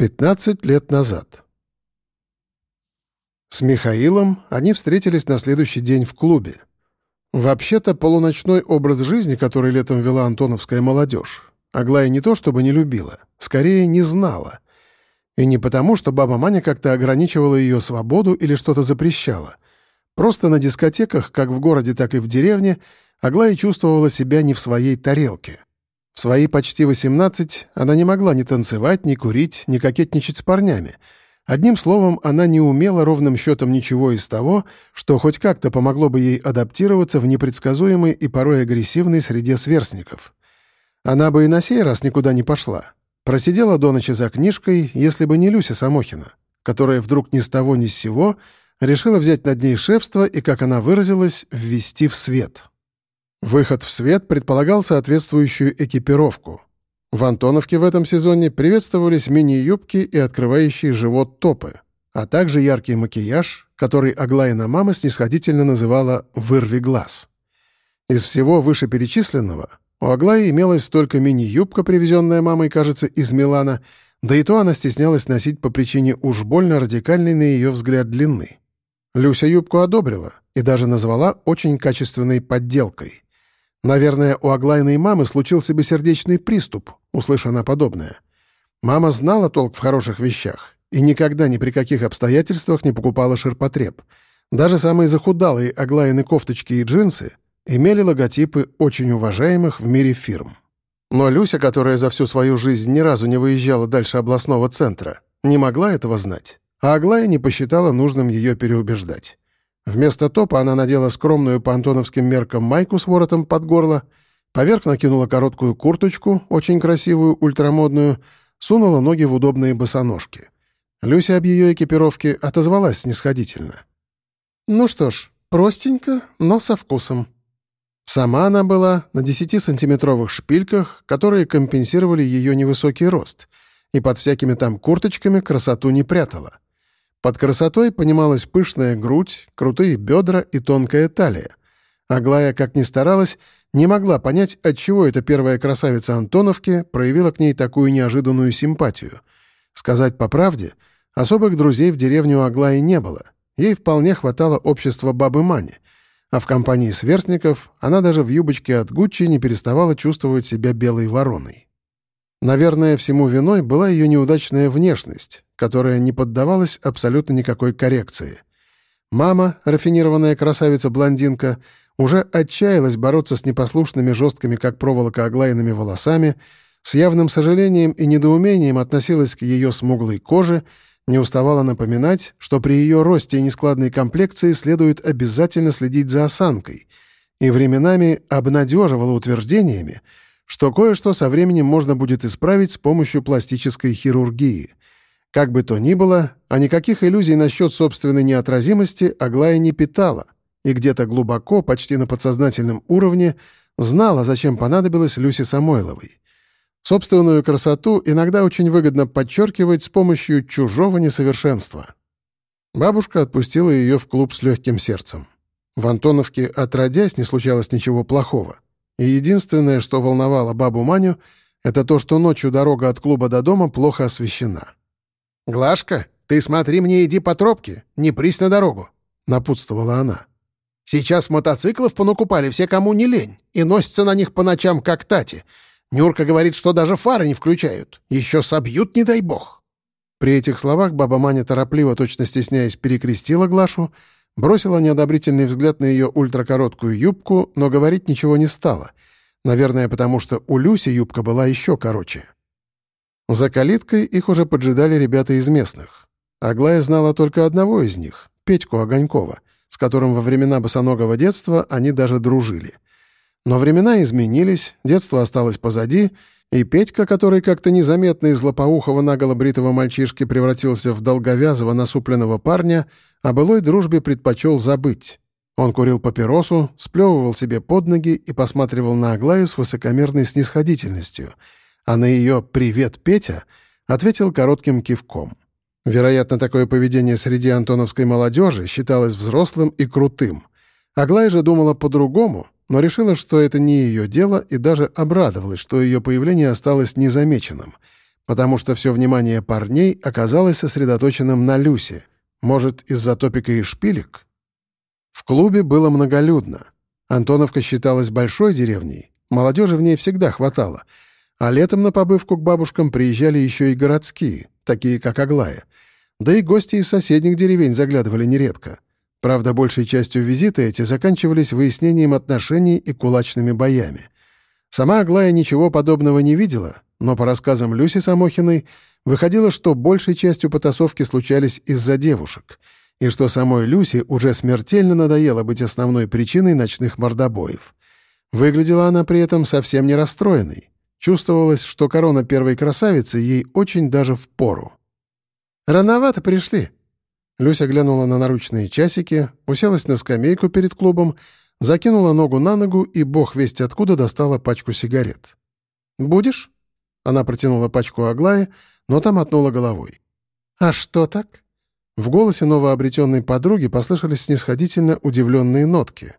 15 лет назад. С Михаилом они встретились на следующий день в клубе. Вообще-то полуночной образ жизни, который летом вела антоновская молодежь, Аглая не то чтобы не любила, скорее не знала. И не потому, что баба Маня как-то ограничивала ее свободу или что-то запрещала. Просто на дискотеках, как в городе, так и в деревне, Аглая чувствовала себя не в своей тарелке. В свои почти 18 она не могла ни танцевать, ни курить, ни кокетничать с парнями. Одним словом, она не умела ровным счетом ничего из того, что хоть как-то помогло бы ей адаптироваться в непредсказуемой и порой агрессивной среде сверстников. Она бы и на сей раз никуда не пошла. Просидела до ночи за книжкой, если бы не Люся Самохина, которая вдруг ни с того ни с сего решила взять над ней шефство и, как она выразилась, ввести в свет. Выход в свет предполагал соответствующую экипировку. В Антоновке в этом сезоне приветствовались мини-юбки и открывающие живот топы, а также яркий макияж, который Аглаина мама снисходительно называла «вырви глаз». Из всего вышеперечисленного у Аглаи имелась только мини-юбка, привезенная мамой, кажется, из Милана, да и то она стеснялась носить по причине уж больно радикальной на ее взгляд длины. Люся юбку одобрила и даже назвала очень качественной подделкой — Наверное, у Аглайной мамы случился бы сердечный приступ, услыша подобное. Мама знала толк в хороших вещах и никогда ни при каких обстоятельствах не покупала ширпотреб. Даже самые захудалые Аглайны кофточки и джинсы имели логотипы очень уважаемых в мире фирм. Но Люся, которая за всю свою жизнь ни разу не выезжала дальше областного центра, не могла этого знать, а Аглая не посчитала нужным ее переубеждать. Вместо топа она надела скромную по антоновским меркам майку с воротом под горло, поверх накинула короткую курточку, очень красивую, ультрамодную, сунула ноги в удобные босоножки. Люся об ее экипировке отозвалась снисходительно. «Ну что ж, простенько, но со вкусом». Сама она была на 10-сантиметровых шпильках, которые компенсировали ее невысокий рост, и под всякими там курточками красоту не прятала. Под красотой понималась пышная грудь, крутые бедра и тонкая талия. Аглая, как ни старалась, не могла понять, отчего эта первая красавица Антоновки проявила к ней такую неожиданную симпатию. Сказать по правде, особых друзей в деревне у Аглаи не было. Ей вполне хватало общества бабы Мани. А в компании сверстников она даже в юбочке от Гуччи не переставала чувствовать себя белой вороной. Наверное, всему виной была ее неудачная внешность, которая не поддавалась абсолютно никакой коррекции. Мама, рафинированная красавица-блондинка, уже отчаялась бороться с непослушными жесткими, как проволока, оглаянными волосами, с явным сожалением и недоумением относилась к ее смуглой коже, не уставала напоминать, что при ее росте и нескладной комплекции следует обязательно следить за осанкой, и временами обнадеживала утверждениями, что кое-что со временем можно будет исправить с помощью пластической хирургии. Как бы то ни было, а никаких иллюзий насчет собственной неотразимости Аглая не питала, и где-то глубоко, почти на подсознательном уровне, знала, зачем понадобилось Люсе Самойловой. Собственную красоту иногда очень выгодно подчеркивать с помощью чужого несовершенства. Бабушка отпустила ее в клуб с легким сердцем. В Антоновке отродясь не случалось ничего плохого — и единственное, что волновало бабу Маню, это то, что ночью дорога от клуба до дома плохо освещена. «Глашка, ты смотри мне, иди по тропке, не прись на дорогу», — напутствовала она. «Сейчас мотоциклов понакупали все, кому не лень, и носятся на них по ночам, как тати. Нюрка говорит, что даже фары не включают. Еще собьют, не дай бог». При этих словах баба Маня торопливо, точно стесняясь, перекрестила Глашу, Бросила неодобрительный взгляд на ее ультракороткую юбку, но говорить ничего не стала. Наверное, потому что у Люси юбка была еще короче. За калиткой их уже поджидали ребята из местных. Аглая знала только одного из них — Петьку Огонькова, с которым во времена босоногого детства они даже дружили. Но времена изменились, детство осталось позади — и Петька, который как-то незаметно из лопоухого наголо бритого мальчишки превратился в долговязого насупленного парня, о былой дружбе предпочел забыть. Он курил папиросу, сплевывал себе под ноги и посматривал на Аглаю с высокомерной снисходительностью, а на ее «Привет, Петя» ответил коротким кивком. Вероятно, такое поведение среди антоновской молодежи считалось взрослым и крутым. Аглая же думала по-другому — но решила, что это не ее дело, и даже обрадовалась, что ее появление осталось незамеченным, потому что все внимание парней оказалось сосредоточенным на Люсе. Может, из-за топика и шпилек? В клубе было многолюдно. Антоновка считалась большой деревней, молодежи в ней всегда хватало, а летом на побывку к бабушкам приезжали еще и городские, такие как Аглая. Да и гости из соседних деревень заглядывали нередко. Правда, большей частью визита эти заканчивались выяснением отношений и кулачными боями. Сама Аглая ничего подобного не видела, но по рассказам Люси Самохиной выходило, что большей частью потасовки случались из-за девушек, и что самой Люси уже смертельно надоело быть основной причиной ночных мордобоев. Выглядела она при этом совсем не расстроенной. Чувствовалось, что корона первой красавицы ей очень даже в пору. «Рановато пришли», Люся глянула на наручные часики, уселась на скамейку перед клубом, закинула ногу на ногу и, бог весть откуда, достала пачку сигарет. «Будешь?» Она протянула пачку Аглае, но там отнула головой. «А что так?» В голосе новообретенной подруги послышались снисходительно удивленные нотки.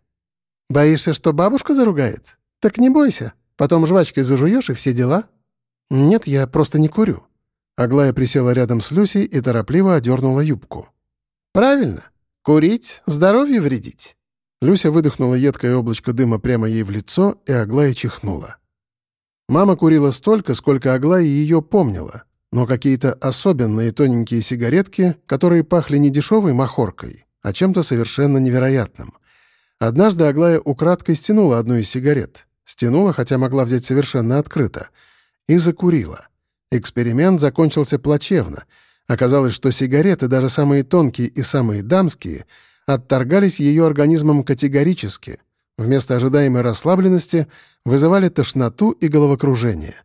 «Боишься, что бабушка заругает? Так не бойся. Потом жвачкой зажуешь и все дела». «Нет, я просто не курю». Аглая присела рядом с Люсей и торопливо одернула юбку. «Правильно. Курить — здоровье вредить». Люся выдохнула едкое облачко дыма прямо ей в лицо, и Аглая чихнула. Мама курила столько, сколько Аглая ее помнила, но какие-то особенные тоненькие сигаретки, которые пахли не дешевой махоркой, а чем-то совершенно невероятным. Однажды Аглая украдкой стянула одну из сигарет. Стянула, хотя могла взять совершенно открыто. И закурила. Эксперимент закончился плачевно — Оказалось, что сигареты, даже самые тонкие и самые дамские, отторгались ее организмом категорически. Вместо ожидаемой расслабленности вызывали тошноту и головокружение.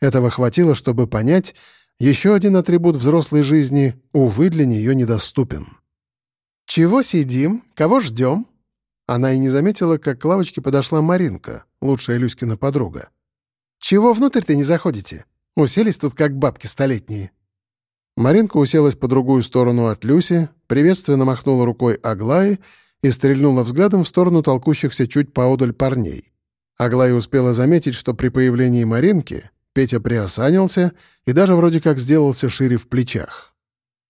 Этого хватило, чтобы понять, еще один атрибут взрослой жизни, увы, для нее недоступен. «Чего сидим? Кого ждем?» Она и не заметила, как к лавочке подошла Маринка, лучшая Люськина подруга. «Чего внутрь-то не заходите? Уселись тут как бабки столетние». Маринка уселась по другую сторону от Люси, приветственно махнула рукой Аглаи и стрельнула взглядом в сторону толкущихся чуть поодаль парней. Аглая успела заметить, что при появлении Маринки Петя приосанился и даже вроде как сделался шире в плечах.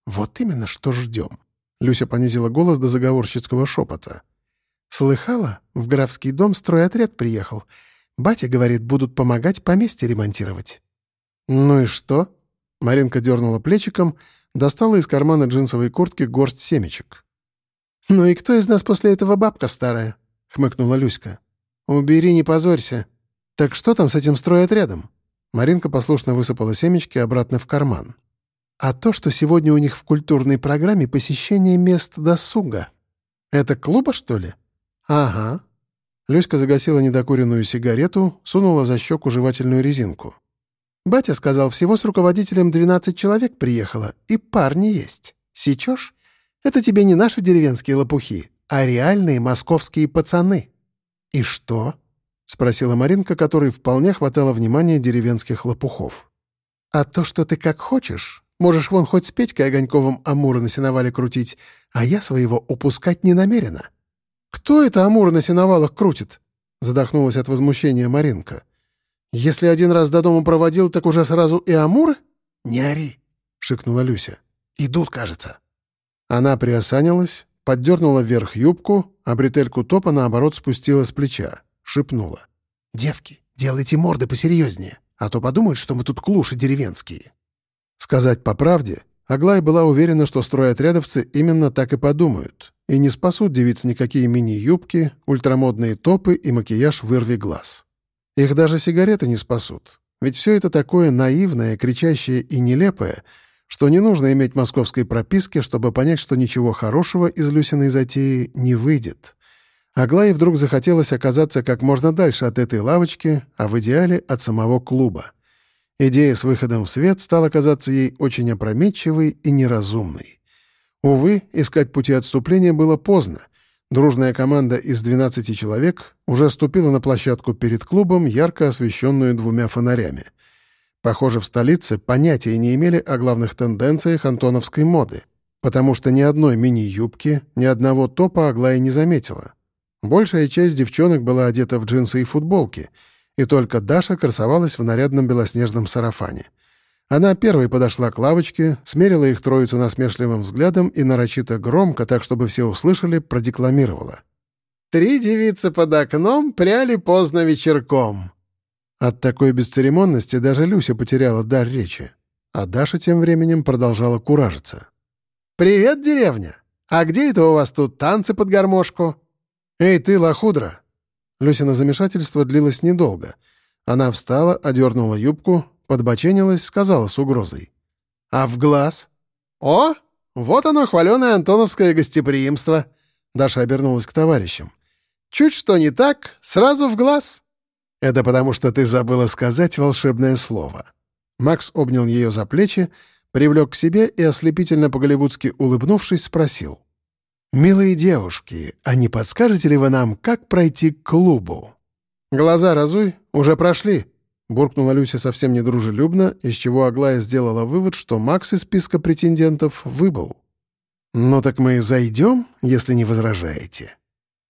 «Вот именно что ждем», — Люся понизила голос до заговорщицкого шепота. «Слыхала? В графский дом стройотряд приехал. Батя, говорит, будут помогать поместье ремонтировать». «Ну и что?» Маринка дернула плечиком, достала из кармана джинсовой куртки горсть семечек. «Ну и кто из нас после этого бабка старая?» — хмыкнула Люська. «Убери, не позорься. Так что там с этим стройотрядом?» Маринка послушно высыпала семечки обратно в карман. «А то, что сегодня у них в культурной программе посещение мест досуга. Это клуба, что ли?» «Ага». Люська загасила недокуренную сигарету, сунула за щеку жевательную резинку. Батя сказал, всего с руководителем 12 человек приехало, и парни есть. Сечешь? Это тебе не наши деревенские лопухи, а реальные московские пацаны». «И что?» — спросила Маринка, которой вполне хватало внимания деревенских лопухов. «А то, что ты как хочешь, можешь вон хоть с Петькой Огоньковым Амура на сеновале крутить, а я своего упускать не намерена». «Кто это Амура на сеновалах крутит?» — задохнулась от возмущения Маринка. «Если один раз до дома проводил, так уже сразу и Амуры?» «Не ори», — шикнула Люся. «Идут, кажется». Она приосанилась, поддернула вверх юбку, а бретельку топа, наоборот, спустила с плеча. Шепнула. «Девки, делайте морды посерьезнее, а то подумают, что мы тут клуши деревенские». Сказать по правде, Аглая была уверена, что стройотрядовцы именно так и подумают, и не спасут девиц никакие мини-юбки, ультрамодные топы и макияж вырви глаз. Их даже сигареты не спасут. Ведь все это такое наивное, кричащее и нелепое, что не нужно иметь московской прописки, чтобы понять, что ничего хорошего из Люсиной затеи не выйдет. Аглае вдруг захотелось оказаться как можно дальше от этой лавочки, а в идеале от самого клуба. Идея с выходом в свет стала казаться ей очень опрометчивой и неразумной. Увы, искать пути отступления было поздно — Дружная команда из 12 человек уже ступила на площадку перед клубом, ярко освещенную двумя фонарями. Похоже, в столице понятия не имели о главных тенденциях антоновской моды, потому что ни одной мини-юбки, ни одного топа Аглая не заметила. Большая часть девчонок была одета в джинсы и футболки, и только Даша красовалась в нарядном белоснежном сарафане. Она первой подошла к лавочке, смерила их троицу насмешливым взглядом и нарочито громко, так чтобы все услышали, продекламировала. «Три девицы под окном пряли поздно вечерком». От такой бесцеремонности даже Люся потеряла дар речи, а Даша тем временем продолжала куражиться. «Привет, деревня! А где это у вас тут танцы под гармошку?» «Эй, ты, лохудра!» Люсина замешательство длилось недолго. Она встала, одернула юбку, Подбоченилась, сказала с угрозой. «А в глаз?» «О, вот оно, хваленое антоновское гостеприимство!» Даша обернулась к товарищам. «Чуть что не так, сразу в глаз!» «Это потому, что ты забыла сказать волшебное слово». Макс обнял ее за плечи, привлек к себе и, ослепительно по-голливудски улыбнувшись, спросил. «Милые девушки, а не подскажете ли вы нам, как пройти к клубу?» «Глаза разуй, уже прошли», Буркнула Люся совсем недружелюбно, из чего Аглая сделала вывод, что Макс из списка претендентов выбыл. «Ну так мы зайдем, если не возражаете».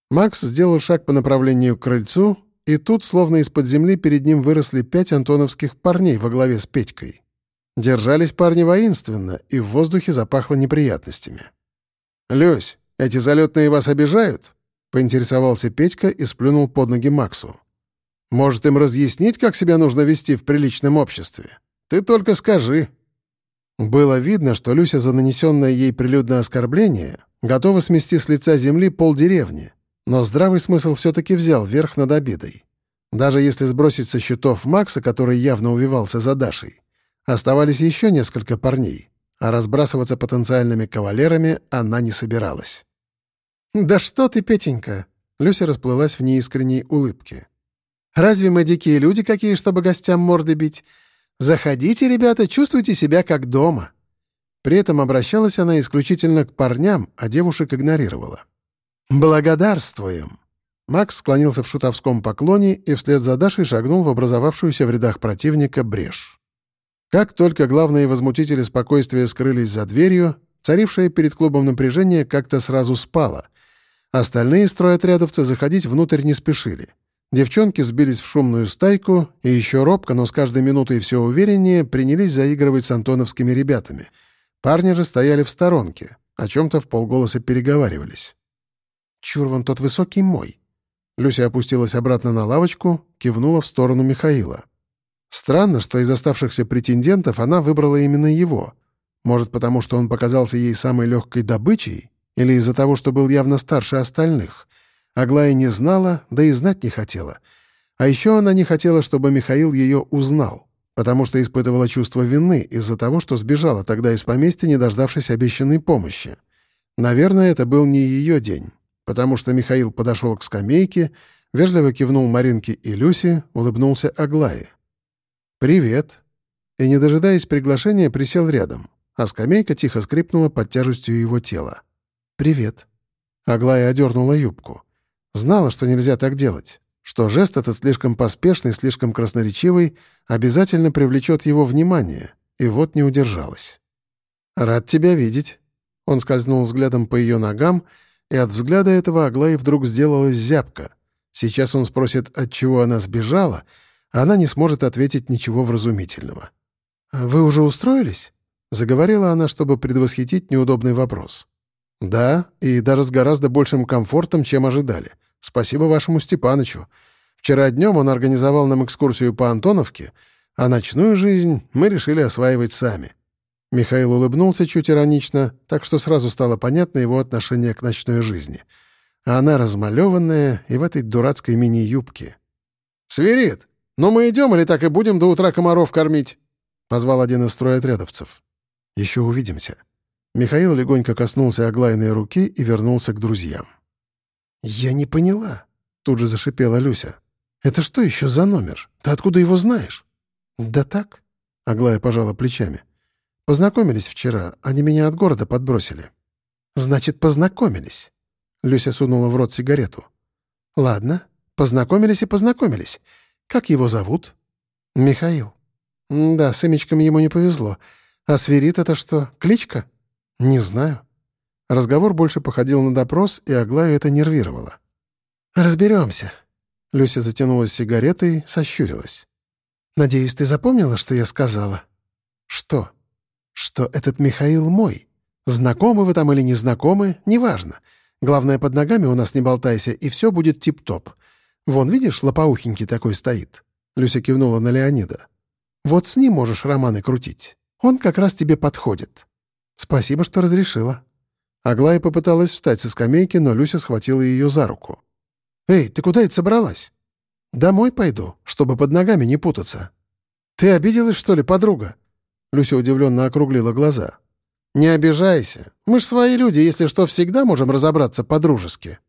Макс сделал шаг по направлению к крыльцу, и тут, словно из-под земли, перед ним выросли пять антоновских парней во главе с Петькой. Держались парни воинственно, и в воздухе запахло неприятностями. «Люсь, эти залетные вас обижают?» — поинтересовался Петька и сплюнул под ноги Максу. Может, им разъяснить, как себя нужно вести в приличном обществе? Ты только скажи». Было видно, что Люся за нанесенное ей прилюдное оскорбление готова смести с лица земли полдеревни, но здравый смысл все-таки взял верх над обидой. Даже если сбросить со счетов Макса, который явно увивался за Дашей, оставались еще несколько парней, а разбрасываться потенциальными кавалерами она не собиралась. «Да что ты, Петенька!» Люся расплылась в неискренней улыбке. Разве мы дикие люди какие, чтобы гостям морды бить? Заходите, ребята, чувствуйте себя как дома». При этом обращалась она исключительно к парням, а девушек игнорировала. «Благодарствуем!» Макс склонился в шутовском поклоне и вслед за Дашей шагнул в образовавшуюся в рядах противника брешь. Как только главные возмутители спокойствия скрылись за дверью, царившее перед клубом напряжение как-то сразу спало. Остальные стройотрядовцы заходить внутрь не спешили. Девчонки сбились в шумную стайку и еще робко, но с каждой минутой все увереннее принялись заигрывать с антоновскими ребятами. Парни же стояли в сторонке, о чем-то в полголоса переговаривались. «Чур, вон тот высокий мой». Люся опустилась обратно на лавочку, кивнула в сторону Михаила. Странно, что из оставшихся претендентов она выбрала именно его. Может, потому что он показался ей самой легкой добычей? Или из-за того, что был явно старше остальных? Аглая не знала, да и знать не хотела. А еще она не хотела, чтобы Михаил ее узнал, потому что испытывала чувство вины из-за того, что сбежала тогда из поместья, не дождавшись обещанной помощи. Наверное, это был не ее день, потому что Михаил подошел к скамейке, вежливо кивнул Маринке и Люсе, улыбнулся Аглае. «Привет!» И, не дожидаясь приглашения, присел рядом, а скамейка тихо скрипнула под тяжестью его тела. «Привет!» Аглая одернула юбку. Знала, что нельзя так делать, что жест этот слишком поспешный, слишком красноречивый, обязательно привлечет его внимание, и вот не удержалась. «Рад тебя видеть». Он скользнул взглядом по ее ногам, и от взгляда этого Аглае вдруг сделалась зябка. Сейчас он спросит, от чего она сбежала, а она не сможет ответить ничего вразумительного. «Вы уже устроились?» — заговорила она, чтобы предвосхитить неудобный вопрос. «Да, и даже с гораздо большим комфортом, чем ожидали. Спасибо вашему Степанычу. Вчера днем он организовал нам экскурсию по Антоновке, а ночную жизнь мы решили осваивать сами». Михаил улыбнулся чуть иронично, так что сразу стало понятно его отношение к ночной жизни. А она размалеванная и в этой дурацкой мини-юбке. «Свирит! Ну мы идем или так и будем до утра комаров кормить?» — позвал один из стройотрядовцев. «Еще увидимся». Михаил легонько коснулся Аглайной руки и вернулся к друзьям. «Я не поняла», — тут же зашипела Люся. «Это что еще за номер? Ты откуда его знаешь?» «Да так», — Аглая пожала плечами. «Познакомились вчера, они меня от города подбросили». «Значит, познакомились». Люся сунула в рот сигарету. «Ладно, познакомились и познакомились. Как его зовут?» «Михаил». «Да, с имечком ему не повезло. А свирит это что, кличка?» «Не знаю». Разговор больше походил на допрос, и Аглаю это нервировало. «Разберемся». Люся затянулась сигаретой, сощурилась. «Надеюсь, ты запомнила, что я сказала?» «Что? Что этот Михаил мой? Знакомы вы там или не знакомы, неважно. Главное, под ногами у нас не болтайся, и все будет тип-топ. Вон, видишь, лопоухенький такой стоит». Люся кивнула на Леонида. «Вот с ним можешь романы крутить. Он как раз тебе подходит. Спасибо, что разрешила». Аглая попыталась встать со скамейки, но Люся схватила ее за руку. «Эй, ты куда это собралась?» «Домой пойду, чтобы под ногами не путаться». «Ты обиделась, что ли, подруга?» Люся удивленно округлила глаза. «Не обижайся. Мы ж свои люди, если что, всегда можем разобраться по-дружески».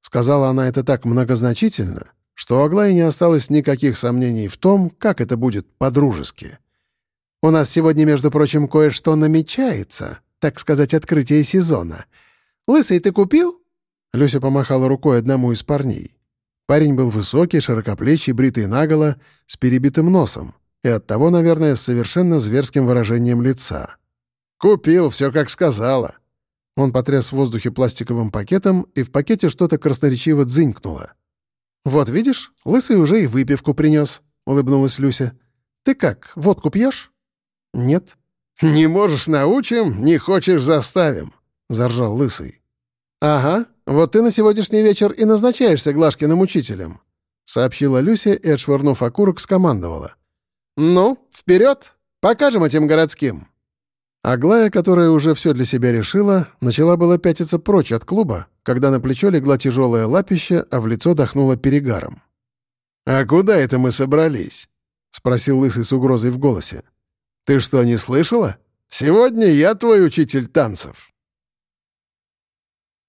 Сказала она это так многозначительно, что у Аглаи не осталось никаких сомнений в том, как это будет по-дружески. «У нас сегодня, между прочим, кое-что намечается», так сказать, открытие сезона. «Лысый ты купил?» Люся помахала рукой одному из парней. Парень был высокий, широкоплечий, бритый наголо, с перебитым носом и оттого, наверное, с совершенно зверским выражением лица. «Купил, все как сказала». Он потряс в воздухе пластиковым пакетом, и в пакете что-то красноречиво дзынькнуло. «Вот видишь, лысый уже и выпивку принес», — улыбнулась Люся. «Ты как, водку пьешь?» «Нет». «Не можешь — научим, не хочешь — заставим», — заржал лысый. «Ага, вот ты на сегодняшний вечер и назначаешься Глашкиным учителем», — сообщила Люся и, отшвырнув окурок, скомандовала. «Ну, вперед! Покажем этим городским!» Аглая, которая уже все для себя решила, начала было пятиться прочь от клуба, когда на плечо легла тяжелое лапище, а в лицо дохнуло перегаром. «А куда это мы собрались?» — спросил Лысый с угрозой в голосе. «Ты что, не слышала? Сегодня я твой учитель танцев».